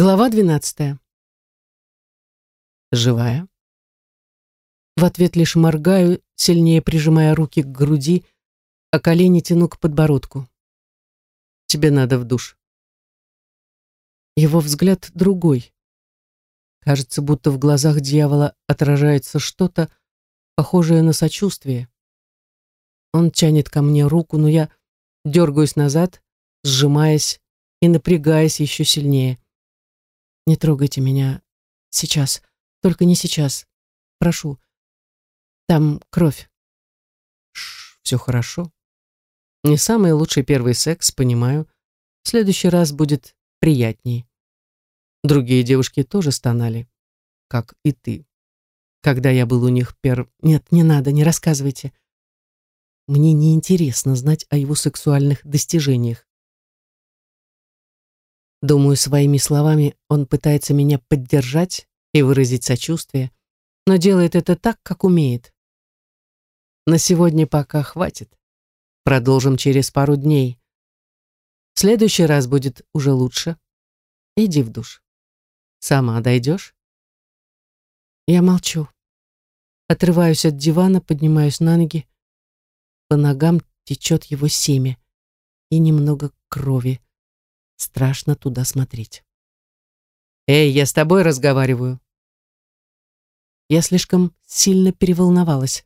Глава двенадцатая. Живая. В ответ лишь моргаю, сильнее прижимая руки к груди, а колени тяну к подбородку. Тебе надо в душ. Его взгляд другой. Кажется, будто в глазах дьявола отражается что-то, похожее на сочувствие. Он тянет ко мне руку, но я дергаюсь назад, сжимаясь и напрягаясь еще сильнее. Не трогайте меня сейчас, только не сейчас. Прошу. Там кровь. Шш, все хорошо. Не самый лучший первый секс, понимаю. В следующий раз будет приятнее. Другие девушки тоже стонали, как и ты. Когда я был у них перв... Нет, не надо, не рассказывайте. Мне не интересно знать о его сексуальных достижениях. Думаю, своими словами он пытается меня поддержать и выразить сочувствие, но делает это так, как умеет. На сегодня пока хватит. Продолжим через пару дней. В следующий раз будет уже лучше. Иди в душ. Сама дойдешь? Я молчу. Отрываюсь от дивана, поднимаюсь на ноги. По ногам течет его семя и немного крови. Страшно туда смотреть. «Эй, я с тобой разговариваю». Я слишком сильно переволновалась.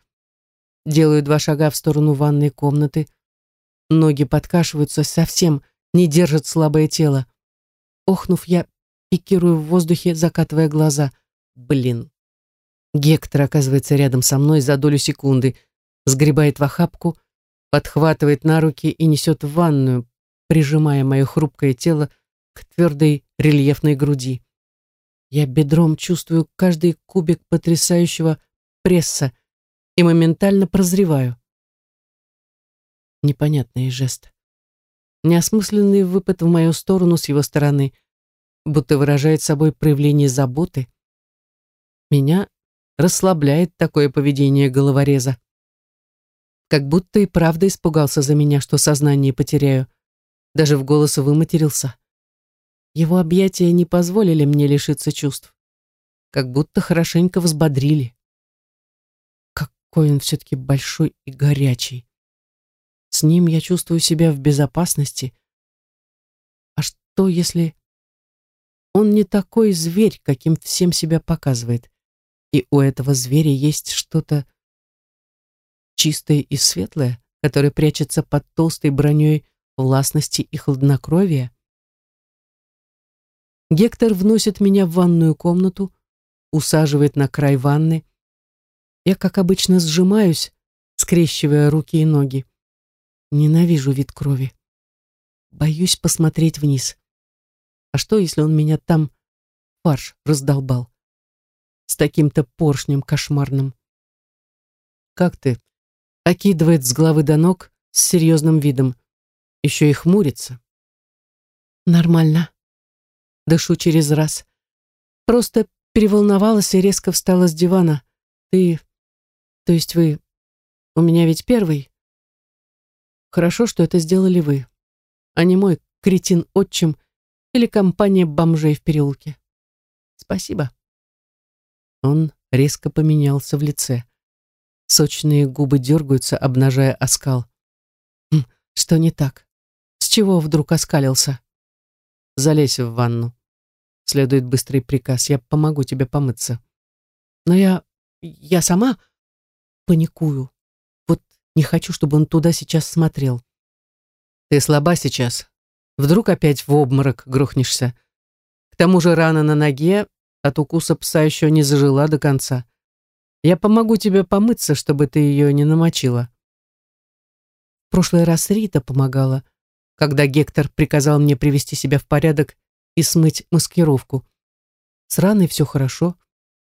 Делаю два шага в сторону ванной комнаты. Ноги подкашиваются, совсем не держат слабое тело. Охнув, я пикирую в воздухе, закатывая глаза. Блин. Гектор оказывается рядом со мной за долю секунды, сгребает в охапку, подхватывает на руки и несет в ванную, прижимая мое хрупкое тело к твердой рельефной груди. Я бедром чувствую каждый кубик потрясающего пресса и моментально прозреваю. Непонятный жест. Неосмысленный выпад в мою сторону с его стороны, будто выражает собой проявление заботы. Меня расслабляет такое поведение головореза. Как будто и правда испугался за меня, что сознание потеряю даже в голос выматерился. Его объятия не позволили мне лишиться чувств. Как будто хорошенько взбодрили. Какой он все-таки большой и горячий. С ним я чувствую себя в безопасности. А что, если... Он не такой зверь, каким всем себя показывает. И у этого зверя есть что-то чистое и светлое, которое прячется под толстой броней властности и хладнокровия. Гектор вносит меня в ванную комнату, усаживает на край ванны. Я, как обычно, сжимаюсь, скрещивая руки и ноги. Ненавижу вид крови. Боюсь посмотреть вниз. А что, если он меня там фарш раздолбал? С таким-то поршнем кошмарным. «Как ты?» — окидывает с головы до ног с серьезным видом еще и хмурится. Нормально. Дышу через раз. Просто переволновалась и резко встала с дивана. Ты... То есть вы... У меня ведь первый. Хорошо, что это сделали вы, а не мой кретин-отчим или компания бомжей в переулке. Спасибо. Он резко поменялся в лице. Сочные губы дергаются, обнажая оскал. Хм, что не так? Чего вдруг оскалился? Залезь в ванну. Следует быстрый приказ. Я помогу тебе помыться. Но я... я сама паникую. Вот не хочу, чтобы он туда сейчас смотрел. Ты слаба сейчас. Вдруг опять в обморок грохнешься. К тому же рана на ноге от укуса пса еще не зажила до конца. Я помогу тебе помыться, чтобы ты ее не намочила. В прошлый раз Рита помогала когда Гектор приказал мне привести себя в порядок и смыть маскировку. С раной все хорошо,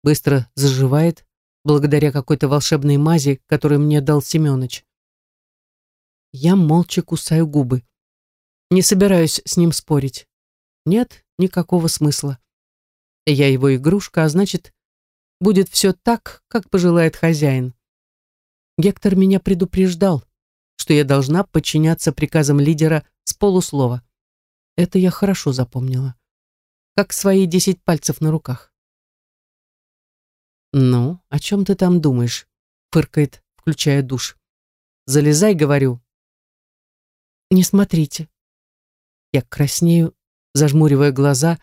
быстро заживает, благодаря какой-то волшебной мази, которую мне дал Семёныч. Я молча кусаю губы. Не собираюсь с ним спорить. Нет никакого смысла. Я его игрушка, а значит, будет все так, как пожелает хозяин. Гектор меня предупреждал, что я должна подчиняться приказам лидера с полуслова. Это я хорошо запомнила. как свои десять пальцев на руках. «Ну, о чем ты там думаешь?» — фыркает, включая душ. «Залезай, говорю». «Не смотрите». Я краснею, зажмуривая глаза,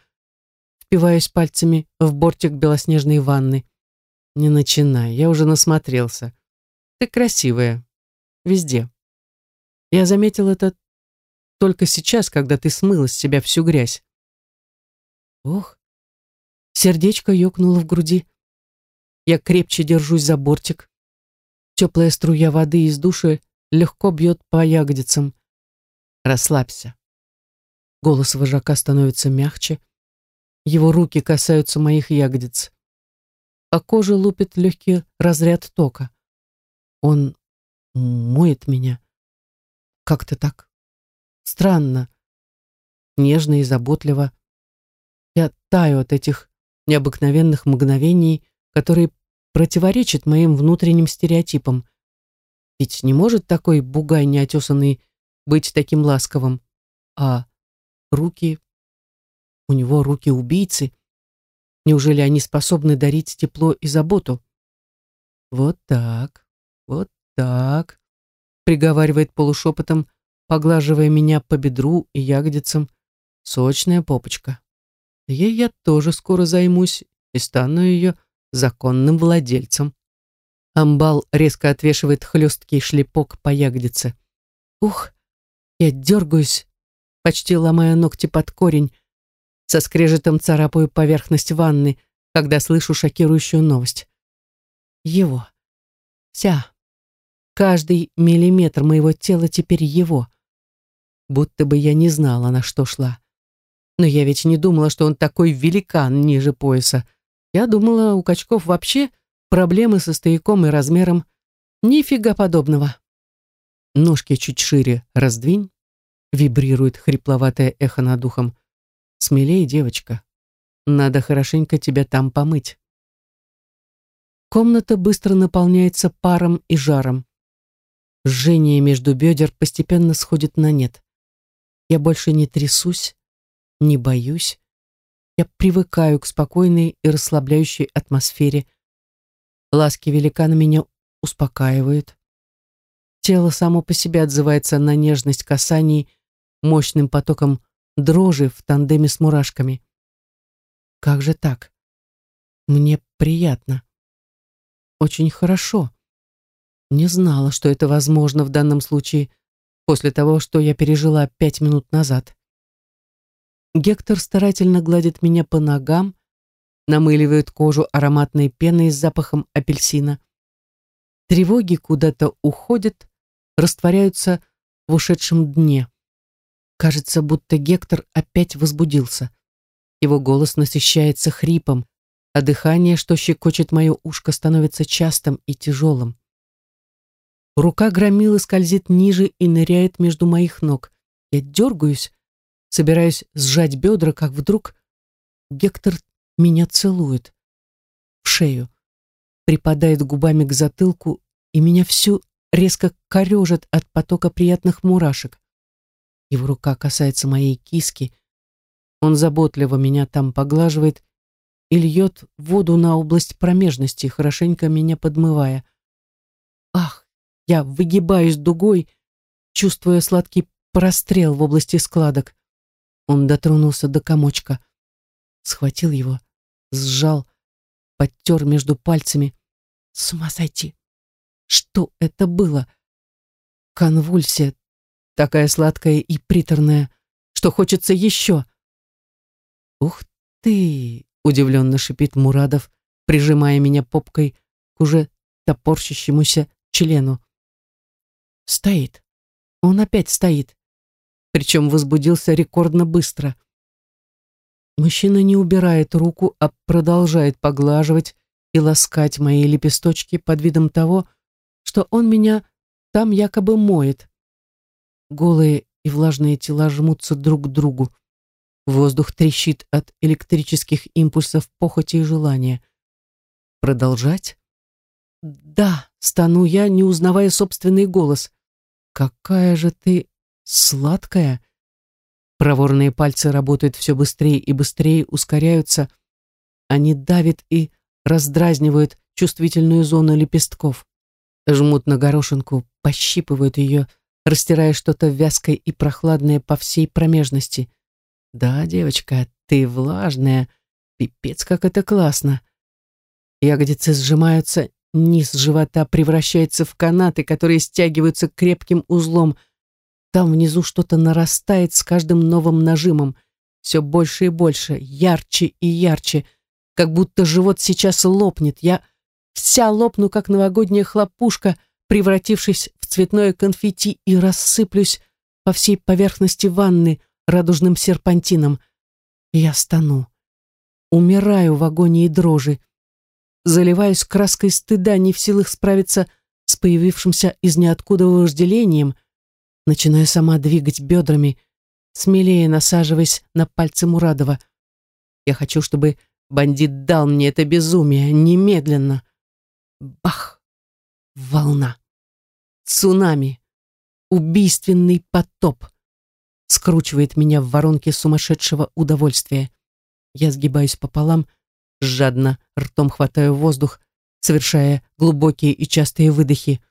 впиваюсь пальцами в бортик белоснежной ванны. «Не начинай, я уже насмотрелся. Ты красивая. Везде. Я заметил это только сейчас, когда ты смыла с себя всю грязь. Ох, сердечко ёкнуло в груди. Я крепче держусь за бортик. Теплая струя воды из души легко бьет по ягодицам. Расслабься. Голос вожака становится мягче. Его руки касаются моих ягодиц. По коже лупит легкий разряд тока. Он моет меня. Как-то так. Странно. Нежно и заботливо. Я таю от этих необыкновенных мгновений, которые противоречат моим внутренним стереотипам. Ведь не может такой бугай неотесанный быть таким ласковым. А руки... У него руки убийцы. Неужели они способны дарить тепло и заботу? Вот так, вот так, приговаривает полушепотом, поглаживая меня по бедру и ягодицам. Сочная попочка. Ей я тоже скоро займусь и стану ее законным владельцем. Амбал резко отвешивает хлесткий шлепок по ягодице. Ух, я дергаюсь, почти ломая ногти под корень, со скрежетом царапаю поверхность ванны, когда слышу шокирующую новость. Его. Вся. Каждый миллиметр моего тела теперь его. Будто бы я не знала, на что шла. Но я ведь не думала, что он такой великан ниже пояса. Я думала, у качков вообще проблемы со стояком и размером. Нифига подобного. Ножки чуть шире раздвинь. Вибрирует хрипловатое эхо над ухом. Смелее, девочка. Надо хорошенько тебя там помыть. Комната быстро наполняется паром и жаром. Жжение между бедер постепенно сходит на нет. Я больше не трясусь, не боюсь. Я привыкаю к спокойной и расслабляющей атмосфере. Ласки великана меня успокаивают. Тело само по себе отзывается на нежность касаний мощным потоком дрожи в тандеме с мурашками. Как же так? Мне приятно. Очень хорошо. Не знала, что это возможно в данном случае после того, что я пережила пять минут назад. Гектор старательно гладит меня по ногам, намыливает кожу ароматной пеной с запахом апельсина. Тревоги куда-то уходят, растворяются в ушедшем дне. Кажется, будто Гектор опять возбудился. Его голос насыщается хрипом, а дыхание, что щекочет мое ушко, становится частым и тяжелым. Рука громилы скользит ниже и ныряет между моих ног. Я дергаюсь, собираюсь сжать бедра, как вдруг Гектор меня целует в шею, припадает губами к затылку, и меня всю резко корежит от потока приятных мурашек. Его рука касается моей киски, он заботливо меня там поглаживает и льет воду на область промежности, хорошенько меня подмывая. Ах, я выгибаюсь дугой, чувствуя сладкий прострел в области складок. Он дотронулся до комочка, схватил его, сжал, подтер между пальцами. С ума сойти! Что это было? Конвульсия, такая сладкая и приторная, что хочется еще. «Ух ты!» — удивленно шипит Мурадов, прижимая меня попкой к уже топорщащемуся члену. Стоит. Он опять стоит причем возбудился рекордно быстро. Мужчина не убирает руку, а продолжает поглаживать и ласкать мои лепесточки под видом того, что он меня там якобы моет. Голые и влажные тела жмутся друг к другу. Воздух трещит от электрических импульсов похоти и желания. Продолжать? Да, стану я, не узнавая собственный голос. Какая же ты Сладкая? Проворные пальцы работают все быстрее и быстрее, ускоряются. Они давят и раздразнивают чувствительную зону лепестков. Жмут на горошинку, пощипывают ее, растирая что-то вязкое и прохладное по всей промежности. Да, девочка, ты влажная. Пипец, как это классно. Ягодицы сжимаются, низ живота превращается в канаты, которые стягиваются крепким узлом. Там внизу что-то нарастает с каждым новым нажимом. Все больше и больше, ярче и ярче, как будто живот сейчас лопнет. Я вся лопну, как новогодняя хлопушка, превратившись в цветное конфетти и рассыплюсь по всей поверхности ванны радужным серпантином. Я стану. Умираю в агонии дрожи. Заливаюсь краской стыда, не в силах справиться с появившимся из ниоткуда вожделением. Начинаю сама двигать бедрами, смелее насаживаясь на пальцы Мурадова. Я хочу, чтобы бандит дал мне это безумие немедленно. Бах! Волна. Цунами. Убийственный потоп. Скручивает меня в воронке сумасшедшего удовольствия. Я сгибаюсь пополам, жадно ртом хватаю воздух, совершая глубокие и частые выдохи.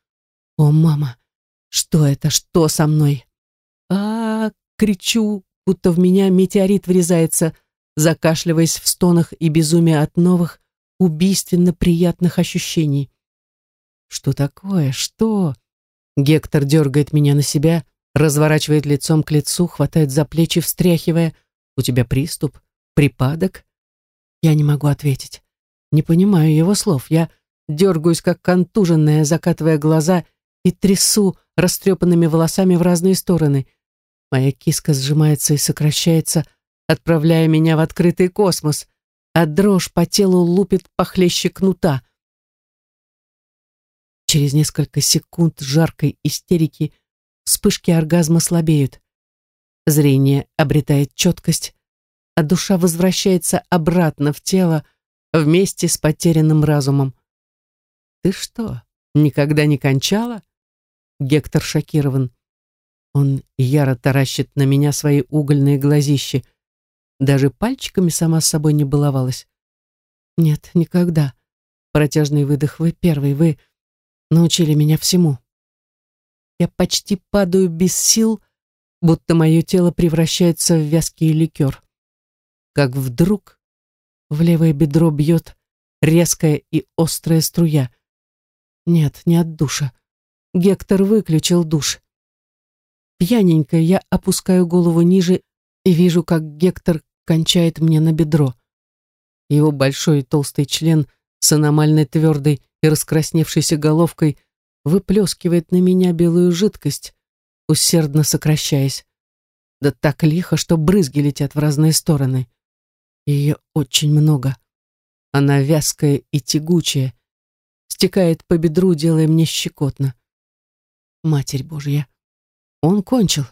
О, мама, что это? Что со мной? А, -а, -а кричу, будто в меня метеорит врезается, закашливаясь в стонах и безумие от новых, убийственно приятных ощущений. Что такое? Что? Гектор дергает меня на себя, разворачивает лицом к лицу, хватает за плечи, встряхивая. У тебя приступ? Припадок? Я не могу ответить. Не понимаю его слов. Я дергаюсь, как контуженная, закатывая глаза и трясу растрепанными волосами в разные стороны. Моя киска сжимается и сокращается, отправляя меня в открытый космос, а дрожь по телу лупит похлеще кнута. Через несколько секунд жаркой истерики вспышки оргазма слабеют. Зрение обретает четкость, а душа возвращается обратно в тело вместе с потерянным разумом. «Ты что, никогда не кончала?» Гектор шокирован. Он яро таращит на меня свои угольные глазищи. Даже пальчиками сама с собой не баловалась. «Нет, никогда. Протяжный выдох. Вы первый, вы научили меня всему». Я почти падаю без сил, будто мое тело превращается в вязкий ликер. Как вдруг в левое бедро бьет резкая и острая струя. Нет, не от душа. Гектор выключил душ. Пьяненько я опускаю голову ниже и вижу, как Гектор кончает мне на бедро. Его большой толстый член с аномальной твердой и раскрасневшейся головкой выплескивает на меня белую жидкость, усердно сокращаясь. Да так лихо, что брызги летят в разные стороны. Ее очень много. Она вязкая и тягучая, стекает по бедру, делая мне щекотно. Матерь Божья, он кончил.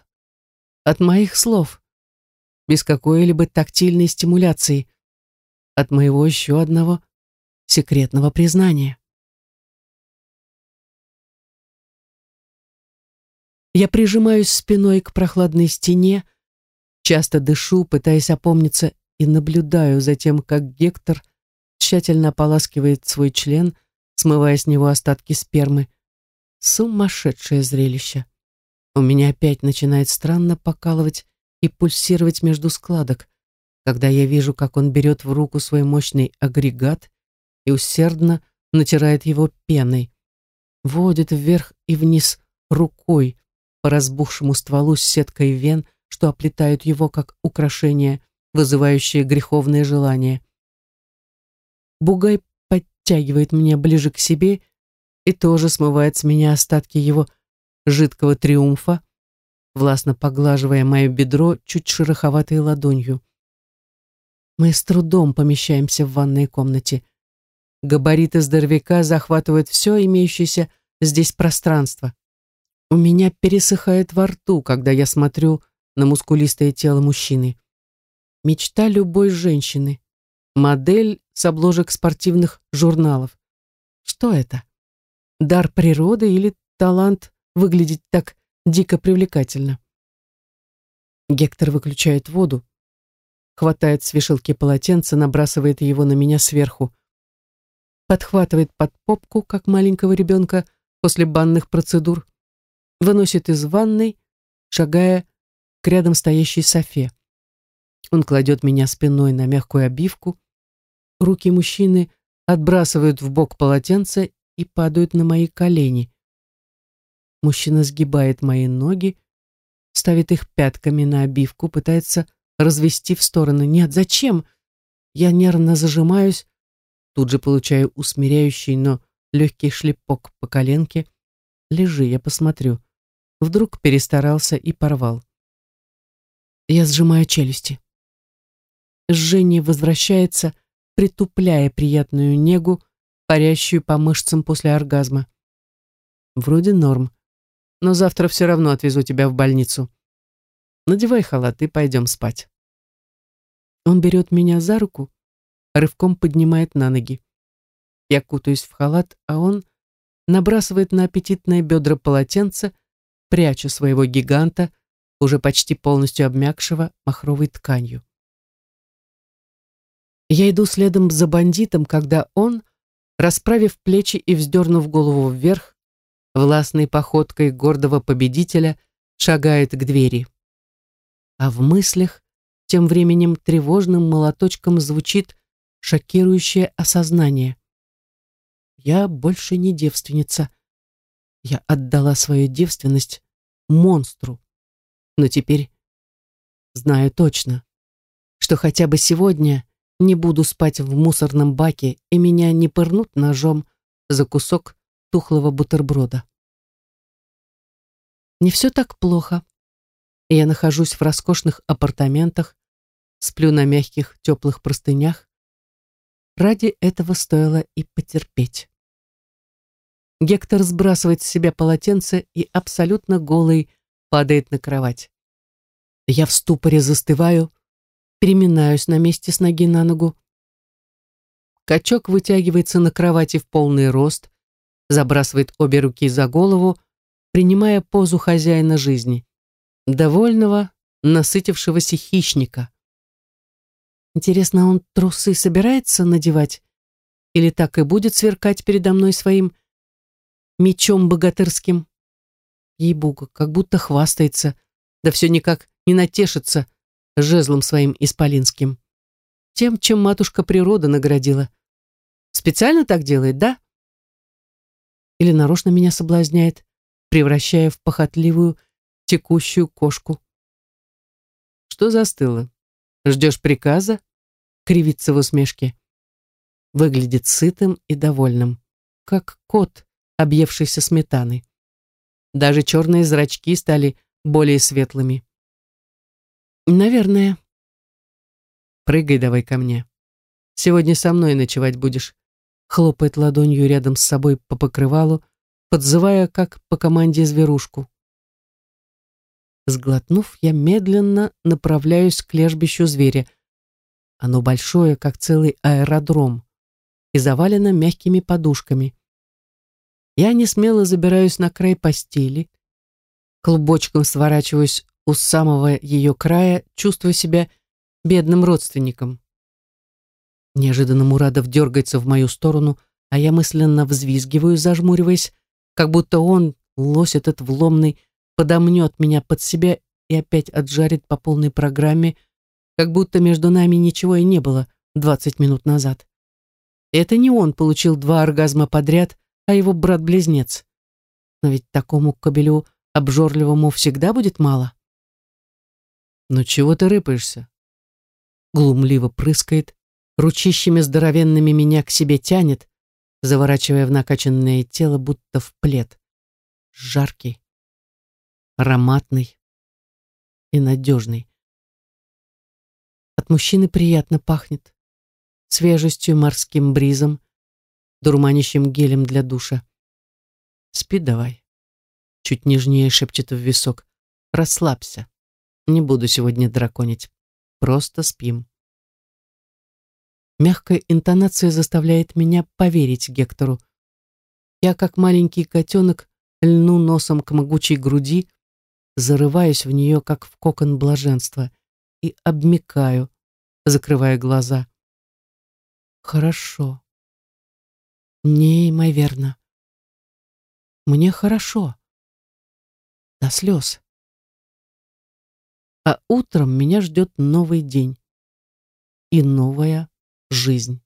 От моих слов, без какой-либо тактильной стимуляции, от моего еще одного секретного признания. Я прижимаюсь спиной к прохладной стене, часто дышу, пытаясь опомниться, и наблюдаю за тем, как Гектор тщательно ополаскивает свой член, смывая с него остатки спермы. Сумасшедшее зрелище. У меня опять начинает странно покалывать и пульсировать между складок, когда я вижу, как он берет в руку свой мощный агрегат и усердно натирает его пеной, водит вверх и вниз рукой, по разбухшему стволу с сеткой вен, что оплетают его как украшение, вызывающее греховное желание. Бугай подтягивает меня ближе к себе и тоже смывает с меня остатки его жидкого триумфа, властно поглаживая мое бедро чуть шероховатой ладонью. Мы с трудом помещаемся в ванной комнате. Габариты здоровяка захватывают все имеющееся здесь пространство. У меня пересыхает во рту, когда я смотрю на мускулистое тело мужчины. Мечта любой женщины. Модель с обложек спортивных журналов. Что это? Дар природы или талант выглядеть так дико привлекательно? Гектор выключает воду, хватает с вешалки полотенце, набрасывает его на меня сверху, подхватывает под попку, как маленького ребенка после банных процедур, выносит из ванной, шагая к рядом стоящей софе. Он кладет меня спиной на мягкую обивку, руки мужчины отбрасывают в бок полотенце и падают на мои колени. Мужчина сгибает мои ноги, ставит их пятками на обивку, пытается развести в стороны. Нет, зачем? Я нервно зажимаюсь, тут же получаю усмиряющий, но легкий шлепок по коленке. Лежи, я посмотрю. Вдруг перестарался и порвал. Я сжимаю челюсти. Жжение возвращается, притупляя приятную негу, парящую по мышцам после оргазма. Вроде норм, но завтра все равно отвезу тебя в больницу. Надевай халат и пойдем спать. Он берет меня за руку, рывком поднимает на ноги. Я кутаюсь в халат, а он набрасывает на аппетитное бедра полотенце, пряча своего гиганта, уже почти полностью обмякшего махровой тканью. Я иду следом за бандитом, когда он, расправив плечи и вздернув голову вверх, властной походкой гордого победителя шагает к двери. А в мыслях тем временем тревожным молоточком звучит шокирующее осознание. Я больше не девственница. Я отдала свою девственность монстру. Но теперь знаю точно, что хотя бы сегодня не буду спать в мусорном баке и меня не пырнут ножом за кусок тухлого бутерброда. Не все так плохо. Я нахожусь в роскошных апартаментах, сплю на мягких теплых простынях. Ради этого стоило и потерпеть. Гектор сбрасывает с себя полотенце и абсолютно голый падает на кровать. Я в ступоре застываю, переминаюсь на месте с ноги на ногу. Качок вытягивается на кровати в полный рост, забрасывает обе руки за голову, принимая позу хозяина жизни, довольного, насытившегося хищника. Интересно, он трусы собирается надевать? Или так и будет сверкать передо мной своим мечом богатырским? Ей-богу, как будто хвастается, да все никак не натешится жезлом своим исполинским. Тем, чем матушка природа наградила. Специально так делает, да? или нарочно меня соблазняет, превращая в похотливую, текущую кошку. Что застыло? Ждешь приказа? Кривится в усмешке. Выглядит сытым и довольным, как кот, объевшийся сметаны. Даже черные зрачки стали более светлыми. Наверное. Прыгай давай ко мне. Сегодня со мной ночевать будешь хлопает ладонью рядом с собой по покрывалу, подзывая, как по команде, зверушку. Сглотнув, я медленно направляюсь к лежбищу зверя. Оно большое, как целый аэродром, и завалено мягкими подушками. Я не смело забираюсь на край постели, клубочком сворачиваюсь у самого ее края, чувствуя себя бедным родственником. Неожиданно Мурадов дергается в мою сторону, а я мысленно взвизгиваю, зажмуриваясь, как будто он, лось этот вломный, подомнет меня под себя и опять отжарит по полной программе, как будто между нами ничего и не было двадцать минут назад. это не он получил два оргазма подряд, а его брат-близнец. Но ведь такому кобелю обжорливому всегда будет мало. «Ну чего ты рыпаешься?» Глумливо прыскает, ручищами здоровенными меня к себе тянет, заворачивая в накачанное тело, будто в плед. Жаркий, ароматный и надежный. От мужчины приятно пахнет. Свежестью, морским бризом, дурманящим гелем для душа. Спи давай. Чуть нежнее шепчет в висок. Расслабься. Не буду сегодня драконить. Просто спим. Мягкая интонация заставляет меня поверить Гектору. Я, как маленький котенок, льну носом к могучей груди, зарываюсь в нее, как в кокон блаженства, и обмикаю, закрывая глаза. Хорошо. Неимоверно. Мне хорошо. До слез. А утром меня ждет новый день и новая жизнь.